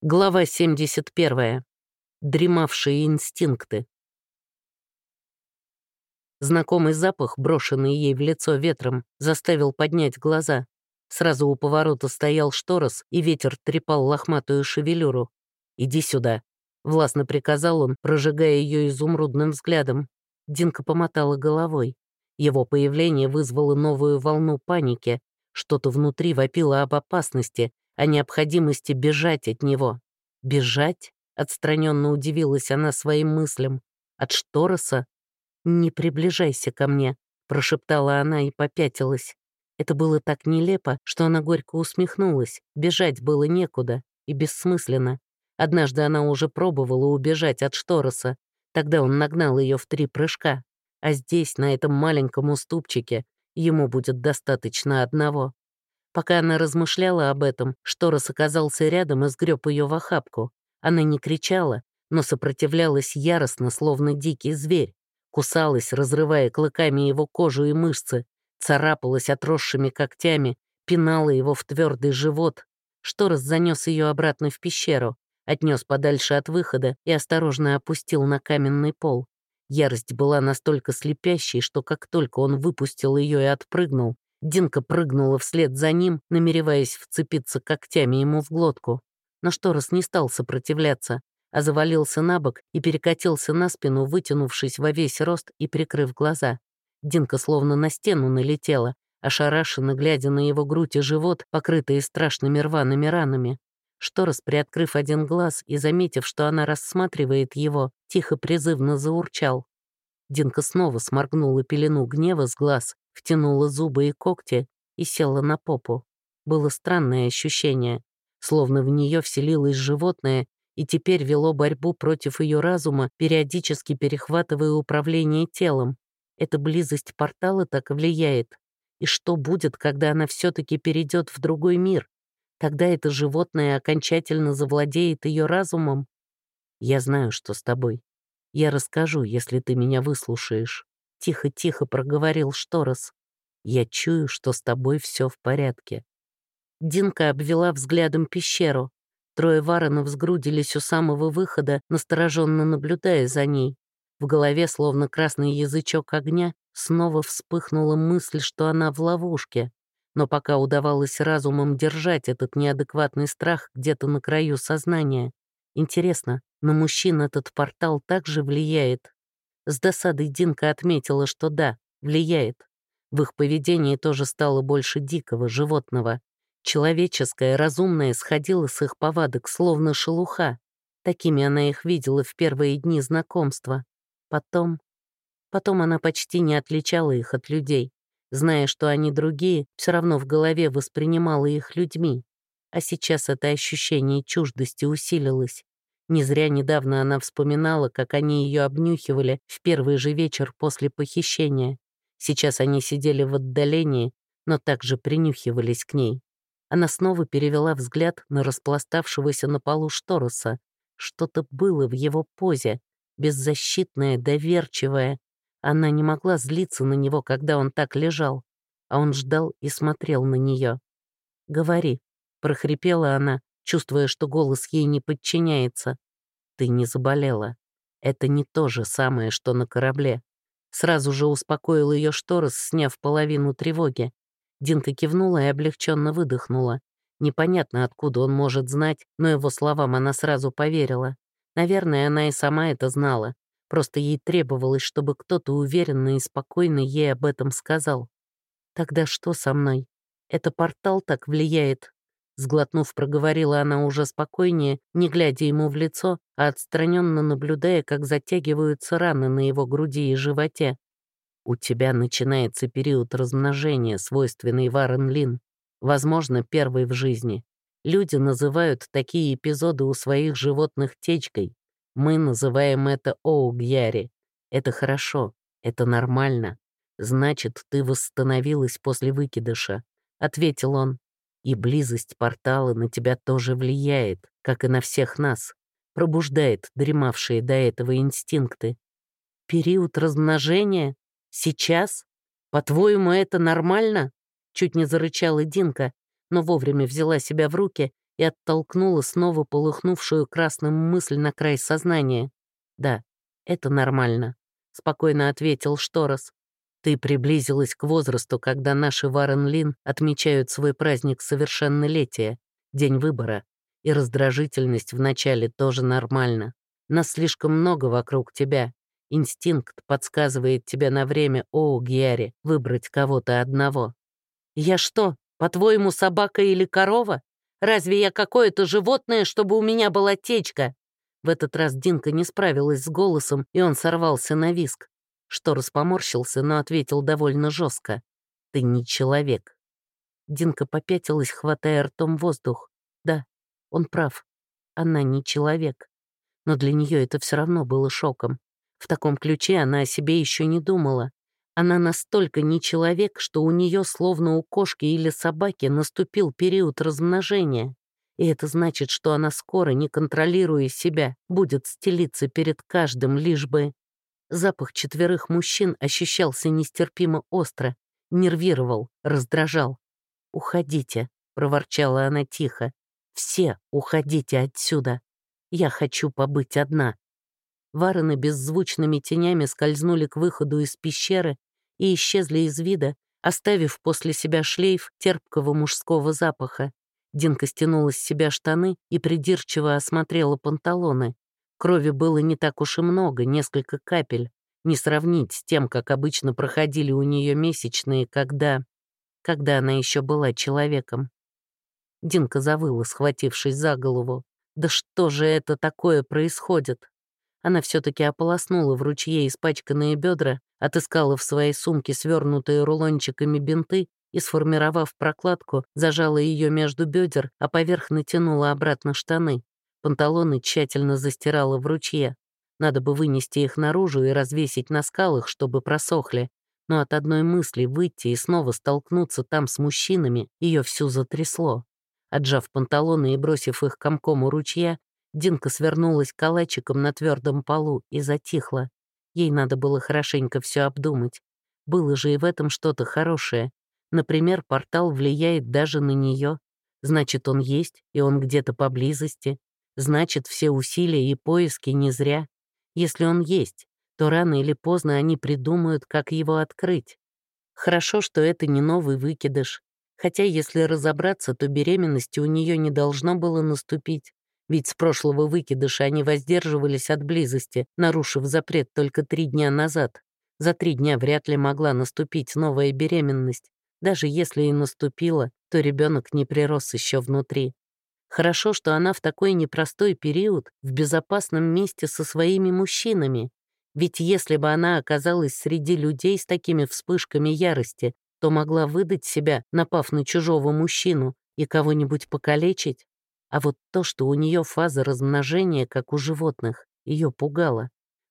Глава 71. Дремавшие инстинкты. Знакомый запах, брошенный ей в лицо ветром, заставил поднять глаза. Сразу у поворота стоял шторос, и ветер трепал лохматую шевелюру. «Иди сюда», — властно приказал он, прожигая ее изумрудным взглядом. Динка помотала головой. Его появление вызвало новую волну паники. Что-то внутри вопило об опасности, о необходимости бежать от него. Бежать? Отстраненно удивилась она своим мыслям. От Штороса? «Не приближайся ко мне», — прошептала она и попятилась. Это было так нелепо, что она горько усмехнулась. Бежать было некуда и бессмысленно. Однажды она уже пробовала убежать от Штороса. Тогда он нагнал ее в три прыжка. А здесь, на этом маленьком уступчике, ему будет достаточно одного. Пока она размышляла об этом, Шторос оказался рядом и сгреб ее в охапку. Она не кричала, но сопротивлялась яростно, словно дикий зверь. Кусалась, разрывая клыками его кожу и мышцы, царапалась отросшими когтями, пинала его в твердый живот. Шторос занес ее обратно в пещеру, отнес подальше от выхода и осторожно опустил на каменный пол. Ярость была настолько слепящей, что как только он выпустил ее и отпрыгнул, Динка прыгнула вслед за ним, намереваясь вцепиться когтями ему в глотку. Но Шторос не стал сопротивляться, а завалился на бок и перекатился на спину, вытянувшись во весь рост и прикрыв глаза. Динка словно на стену налетела, ошарашенно глядя на его грудь и живот, покрытые страшными рваными ранами. Шторос, приоткрыв один глаз и заметив, что она рассматривает его, тихо призывно заурчал. Динка снова сморгнула пелену гнева с глаз втянула зубы и когти и села на попу. Было странное ощущение, словно в нее вселилось животное и теперь вело борьбу против ее разума, периодически перехватывая управление телом. Эта близость портала так влияет. И что будет, когда она все-таки перейдет в другой мир? Тогда это животное окончательно завладеет ее разумом? Я знаю, что с тобой. Я расскажу, если ты меня выслушаешь. Тихо-тихо проговорил Шторос. «Я чую, что с тобой все в порядке». Динка обвела взглядом пещеру. Трое варонов сгрудились у самого выхода, настороженно наблюдая за ней. В голове, словно красный язычок огня, снова вспыхнула мысль, что она в ловушке. Но пока удавалось разумом держать этот неадекватный страх где-то на краю сознания. Интересно, на мужчин этот портал также влияет? С досадой Динка отметила, что да, влияет. В их поведении тоже стало больше дикого, животного. Человеческое, разумное сходило с их повадок, словно шелуха. Такими она их видела в первые дни знакомства. Потом... Потом она почти не отличала их от людей. Зная, что они другие, все равно в голове воспринимала их людьми. А сейчас это ощущение чуждости усилилось. Не зря недавно она вспоминала, как они ее обнюхивали в первый же вечер после похищения. Сейчас они сидели в отдалении, но также принюхивались к ней. Она снова перевела взгляд на распластавшегося на полу Штороса. Что-то было в его позе, беззащитное, доверчивое. Она не могла злиться на него, когда он так лежал, а он ждал и смотрел на нее. «Говори», — прохрипела она, чувствуя, что голос ей не подчиняется. «Ты не заболела. Это не то же самое, что на корабле». Сразу же успокоил ее Шторос, сняв половину тревоги. Динка кивнула и облегченно выдохнула. Непонятно, откуда он может знать, но его словам она сразу поверила. Наверное, она и сама это знала. Просто ей требовалось, чтобы кто-то уверенно и спокойно ей об этом сказал. «Тогда что со мной? Это портал так влияет Сглотнув, проговорила она уже спокойнее, не глядя ему в лицо, а отстраненно наблюдая, как затягиваются раны на его груди и животе. «У тебя начинается период размножения, свойственный Варен Лин. Возможно, первый в жизни. Люди называют такие эпизоды у своих животных течкой. Мы называем это оугьяри. Это хорошо, это нормально. Значит, ты восстановилась после выкидыша», — ответил он. И близость портала на тебя тоже влияет, как и на всех нас, пробуждает дремавшие до этого инстинкты. Период размножения? Сейчас? По-твоему, это нормально? Чуть не зарычала Динка, но вовремя взяла себя в руки и оттолкнула снова полыхнувшую красным мысль на край сознания. «Да, это нормально», — спокойно ответил Шторос. «Ты приблизилась к возрасту, когда наши Варен Лин отмечают свой праздник совершеннолетия, день выбора, и раздражительность вначале тоже нормально. Нас слишком много вокруг тебя. Инстинкт подсказывает тебе на время, о, Гьяри, выбрать кого-то одного. Я что, по-твоему, собака или корова? Разве я какое-то животное, чтобы у меня была течка?» В этот раз Динка не справилась с голосом, и он сорвался на виск. Шторос поморщился, но ответил довольно жестко. «Ты не человек». Динка попятилась, хватая ртом воздух. Да, он прав. Она не человек. Но для нее это все равно было шоком. В таком ключе она о себе еще не думала. Она настолько не человек, что у нее, словно у кошки или собаки, наступил период размножения. И это значит, что она скоро, не контролируя себя, будет стелиться перед каждым, лишь бы... Запах четверых мужчин ощущался нестерпимо остро, нервировал, раздражал. «Уходите», — проворчала она тихо. «Все уходите отсюда. Я хочу побыть одна». Варены беззвучными тенями скользнули к выходу из пещеры и исчезли из вида, оставив после себя шлейф терпкого мужского запаха. Динка стянула с себя штаны и придирчиво осмотрела панталоны. Крови было не так уж и много, несколько капель. Не сравнить с тем, как обычно проходили у нее месячные, когда... когда она еще была человеком. Динка завыла, схватившись за голову. «Да что же это такое происходит?» Она все-таки ополоснула в ручье испачканные бедра, отыскала в своей сумке свернутые рулончиками бинты и, сформировав прокладку, зажала ее между бедер, а поверх натянула обратно штаны. Панталоны тщательно застирала в ручье. Надо бы вынести их наружу и развесить на скалах, чтобы просохли. Но от одной мысли выйти и снова столкнуться там с мужчинами ее всю затрясло. Отжав панталоны и бросив их комком у ручья, Динка свернулась калачиком на твердом полу и затихла. Ей надо было хорошенько все обдумать. Было же и в этом что-то хорошее. Например, портал влияет даже на нее. Значит, он есть, и он где-то поблизости. Значит, все усилия и поиски не зря. Если он есть, то рано или поздно они придумают, как его открыть. Хорошо, что это не новый выкидыш. Хотя, если разобраться, то беременности у нее не должно было наступить. Ведь с прошлого выкидыша они воздерживались от близости, нарушив запрет только три дня назад. За три дня вряд ли могла наступить новая беременность. Даже если и наступила, то ребенок не прирос еще внутри. Хорошо, что она в такой непростой период в безопасном месте со своими мужчинами. Ведь если бы она оказалась среди людей с такими вспышками ярости, то могла выдать себя, напав на чужого мужчину, и кого-нибудь покалечить. А вот то, что у нее фаза размножения, как у животных, ее пугало.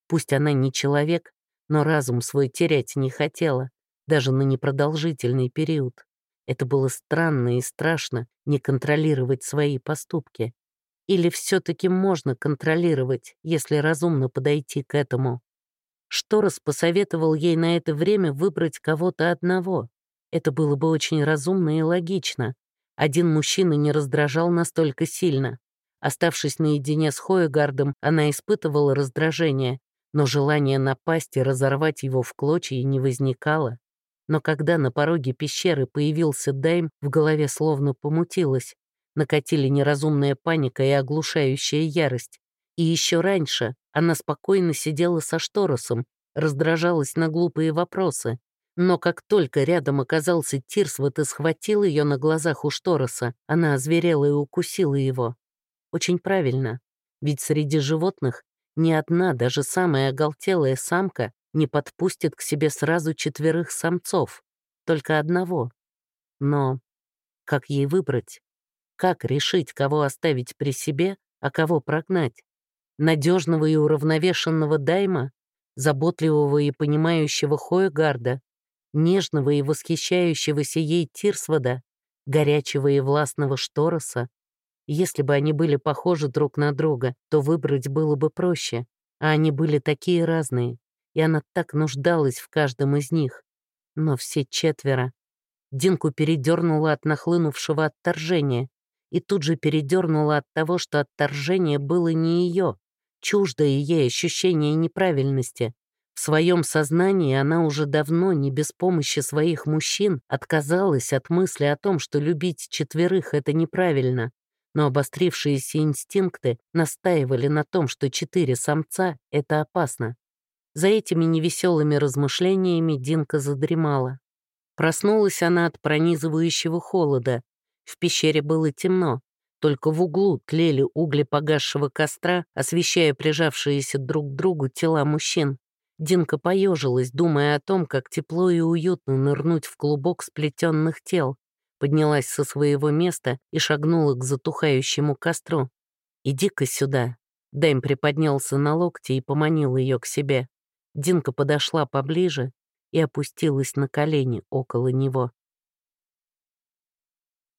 Пусть она не человек, но разум свой терять не хотела, даже на непродолжительный период. Это было странно и страшно не контролировать свои поступки. Или все-таки можно контролировать, если разумно подойти к этому? Шторос посоветовал ей на это время выбрать кого-то одного. Это было бы очень разумно и логично, один мужчина не раздражал настолько сильно. Оставшись наедине с Хоегардом, она испытывала раздражение, но желание напасть и разорвать его в клочья не возникало. Но когда на пороге пещеры появился Дайм, в голове словно помутилось. Накатили неразумная паника и оглушающая ярость. И еще раньше она спокойно сидела со Шторосом, раздражалась на глупые вопросы. Но как только рядом оказался Тирсвот и схватил ее на глазах у Штороса, она озверела и укусила его. Очень правильно, ведь среди животных ни одна, даже самая оголтелая самка не подпустит к себе сразу четверых самцов, только одного. Но как ей выбрать? Как решить, кого оставить при себе, а кого прогнать? Надежного и уравновешенного Дайма, заботливого и понимающего Хоегарда нежного и восхищающегося ей Тирсвода, горячего и властного Штороса. Если бы они были похожи друг на друга, то выбрать было бы проще, а они были такие разные, и она так нуждалась в каждом из них. Но все четверо. Динку передернуло от нахлынувшего отторжения. и тут же передернула от того, что отторжение было не ее, чуждое ей ощущение неправильности. В своем сознании она уже давно, не без помощи своих мужчин, отказалась от мысли о том, что любить четверых — это неправильно. Но обострившиеся инстинкты настаивали на том, что четыре самца — это опасно. За этими невеселыми размышлениями Динка задремала. Проснулась она от пронизывающего холода. В пещере было темно. Только в углу тлели угли погасшего костра, освещая прижавшиеся друг к другу тела мужчин. Динка поежилась, думая о том, как тепло и уютно нырнуть в клубок сплетенных тел. Поднялась со своего места и шагнула к затухающему костру. «Иди-ка сюда». Дэм приподнялся на локте и поманил ее к себе. Динка подошла поближе и опустилась на колени около него.